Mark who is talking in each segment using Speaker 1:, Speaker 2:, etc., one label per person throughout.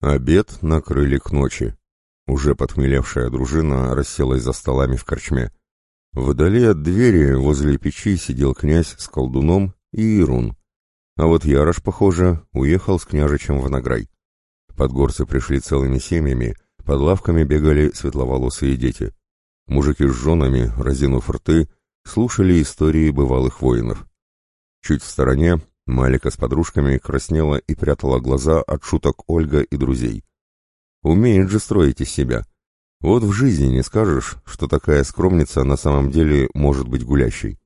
Speaker 1: Обед накрыли к ночи. Уже подхмелевшая дружина расселась за столами в корчме. Вдали от двери возле печи сидел князь с колдуном и Ирун. А вот Ярош, похоже, уехал с княжичем в Награй. Подгорцы пришли целыми семьями, под лавками бегали светловолосые дети. Мужики с женами, разинув рты, слушали истории бывалых воинов. Чуть в стороне Малика с подружками краснела и прятала глаза от шуток Ольга и друзей. Умеет же строить из себя. Вот в жизни не скажешь, что такая скромница на самом деле может быть гулящей.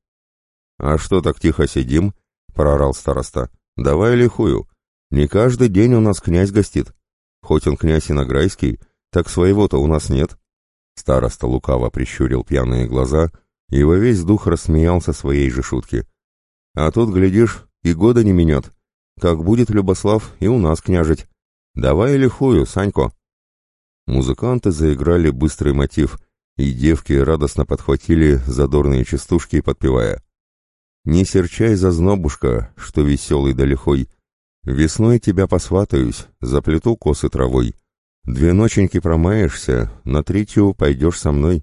Speaker 1: «А что так тихо сидим?» — прорал староста. «Давай лихую. Не каждый день у нас князь гостит. Хоть он князь инограйский, так своего-то у нас нет». Староста лукаво прищурил пьяные глаза и во весь дух рассмеялся своей же шутке. «А тут, глядишь, и года не минет. Как будет Любослав и у нас княжить. Давай лихую, Санько. Музыканты заиграли быстрый мотив, и девки радостно подхватили задорные частушки, подпевая. «Не серчай, зазнобушка, что веселый да лихой. Весной тебя посватаюсь, заплету косы травой. Две ноченьки промаешься, на третью пойдешь со мной.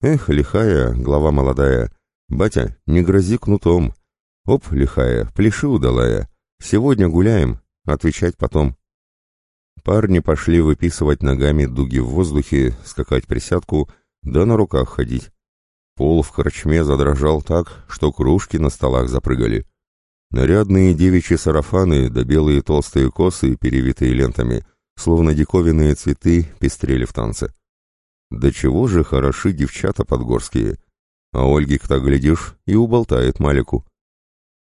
Speaker 1: Эх, лихая, глава молодая, батя, не грози кнутом, «Оп, лихая, пляши удалая. Сегодня гуляем, отвечать потом». Парни пошли выписывать ногами дуги в воздухе, скакать присядку, да на руках ходить. Пол в корчме задрожал так, что кружки на столах запрыгали. Нарядные девичьи сарафаны да белые толстые косы, перевитые лентами, словно диковинные цветы, пестрели в танце. Да чего же хороши девчата подгорские! А Ольги-то, глядишь, и уболтает Малику.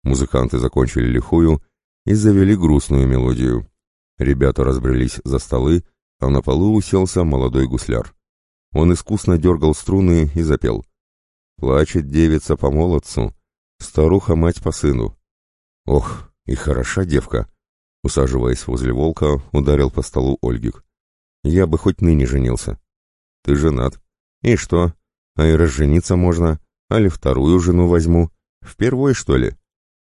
Speaker 1: Музыканты закончили лихую и завели грустную мелодию. Ребята разбрелись за столы, а на полу уселся молодой гусляр. Он искусно дергал струны и запел. «Плачет девица по молодцу, старуха-мать по сыну». «Ох, и хороша девка!» Усаживаясь возле волка, ударил по столу Ольгик. «Я бы хоть ныне женился». «Ты женат». «И что? А и разжениться можно. Али вторую жену возьму. В первой, что ли?»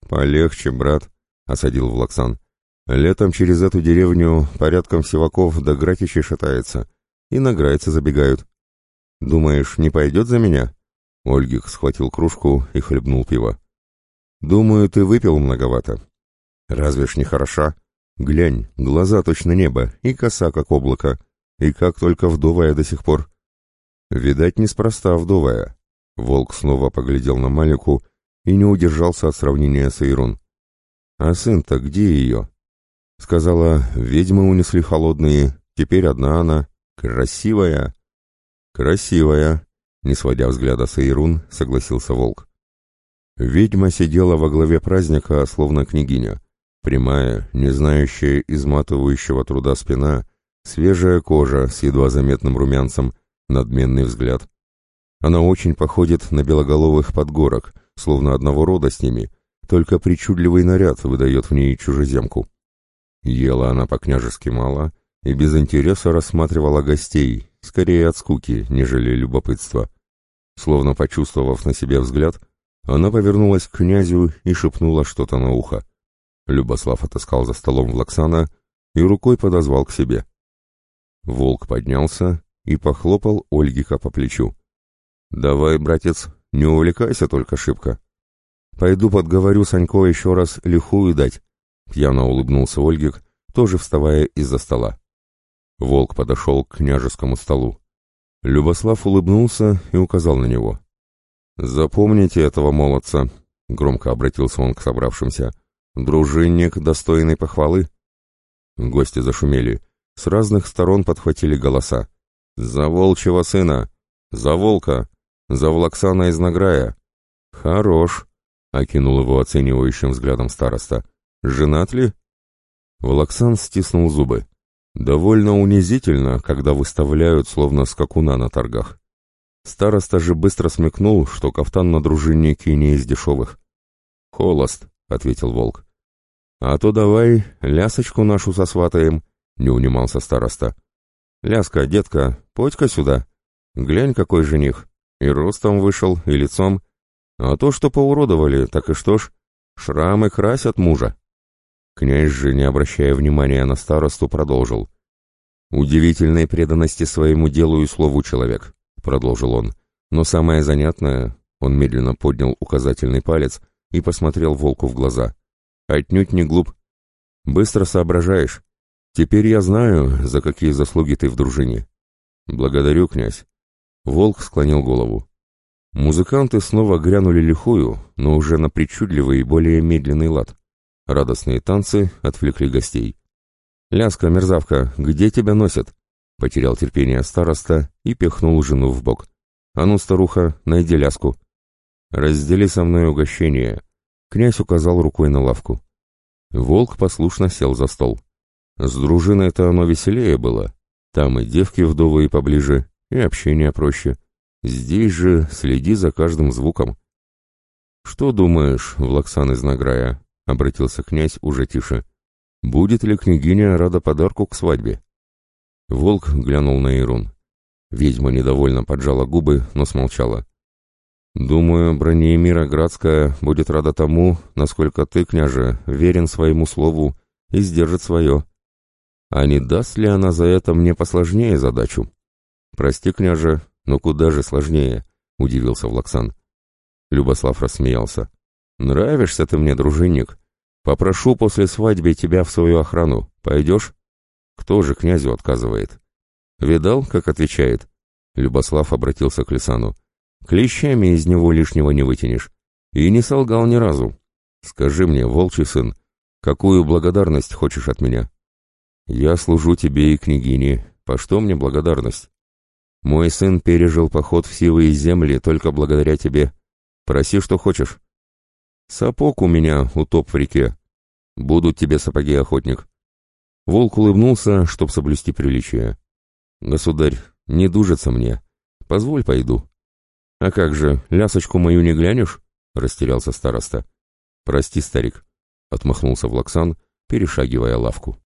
Speaker 1: «Полегче, брат», — осадил Влаксан. «Летом через эту деревню порядком сиваков до гратичей шатается, и на грайцы забегают. Думаешь, не пойдет за меня?» Ольгих схватил кружку и хлебнул пиво. «Думаю, ты выпил многовато. Разве ж не хороша? Глянь, глаза точно небо, и коса как облако, и как только вдовая до сих пор». «Видать, неспроста вдовая». Волк снова поглядел на Малику и не удержался от сравнения с Эйрон. «А сын-то где ее?» Сказала, ведьмы унесли холодные, теперь одна она, красивая. Красивая, не сводя взгляда с Эйрун, согласился волк. Ведьма сидела во главе праздника, словно княгиня. Прямая, не знающая изматывающего труда спина, свежая кожа с едва заметным румянцем, надменный взгляд. Она очень походит на белоголовых подгорок, словно одного рода с ними, только причудливый наряд выдает в ней чужеземку. Ела она по-княжески мало и без интереса рассматривала гостей, скорее от скуки, нежели любопытства. Словно почувствовав на себе взгляд, она повернулась к князю и шепнула что-то на ухо. Любослав отыскал за столом Влаксана и рукой подозвал к себе. Волк поднялся и похлопал Ольгика по плечу. «Давай, братец, не увлекайся только шибко. Пойду подговорю Санько еще раз лихую дать. Пьяно улыбнулся Ольгик, тоже вставая из-за стола. Волк подошел к княжескому столу. Любослав улыбнулся и указал на него. «Запомните этого молодца», — громко обратился он к собравшимся. «Дружинник, достойный похвалы». Гости зашумели. С разных сторон подхватили голоса. «За волчьего сына! За волка! За Влаксана из Награя. Хорош, окинул его оценивающим взглядом староста. Женат ли? Влаксан стиснул зубы. Довольно унизительно, когда выставляют словно скакуна на торгах. Староста же быстро смекнул, что кафтан на дружиннике не из дешевых. «Холост», — ответил волк. «А то давай лясочку нашу сосватаем», — не унимался староста. «Ляска, детка, подь-ка сюда. Глянь, какой жених. И ростом вышел, и лицом. А то, что поуродовали, так и что ж, шрамы красят мужа. Князь же, не обращая внимания на старосту, продолжил. «Удивительной преданности своему делу и слову человек», — продолжил он. «Но самое занятное...» — он медленно поднял указательный палец и посмотрел волку в глаза. «Отнюдь не глуп. Быстро соображаешь. Теперь я знаю, за какие заслуги ты в дружине». «Благодарю, князь». Волк склонил голову. Музыканты снова грянули лихую, но уже на причудливый и более медленный лад. Радостные танцы отвлекли гостей. «Ляска, мерзавка, где тебя носят?» Потерял терпение староста и пихнул жену в бок. «А ну, старуха, найди ляску». «Раздели со мной угощение», — князь указал рукой на лавку. Волк послушно сел за стол. С дружиной-то оно веселее было. Там и девки вдовые поближе, и общение проще. Здесь же следи за каждым звуком. «Что думаешь, Влаксан из Награя?» — обратился князь уже тише. Будет ли княгиня рада подарку к свадьбе? Волк глянул на Ирун. Ведьма недовольно поджала губы, но смолчала. «Думаю, Бронеемира Градская будет рада тому, насколько ты, княже, верен своему слову и сдержит свое. А не даст ли она за это мне посложнее задачу?» «Прости, княже, но куда же сложнее?» — удивился Влаксан. Любослав рассмеялся. «Нравишься ты мне, дружинник, Попрошу после свадьбы тебя в свою охрану. Пойдешь? Кто же князю отказывает? Видал, как отвечает? Любослав обратился к Лисану. Клещами из него лишнего не вытянешь. И не солгал ни разу. Скажи мне, волчий сын, какую благодарность хочешь от меня? Я служу тебе и княгине. По что мне благодарность? Мой сын пережил поход в силы и земли только благодаря тебе. Проси, что хочешь. Сапог у меня утоп в реке. Будут тебе сапоги, охотник. Волк улыбнулся, чтоб соблюсти приличие. Государь, не дужится мне. Позволь, пойду. А как же, лясочку мою не глянешь? Растерялся староста. Прости, старик, отмахнулся Влаксан, перешагивая лавку.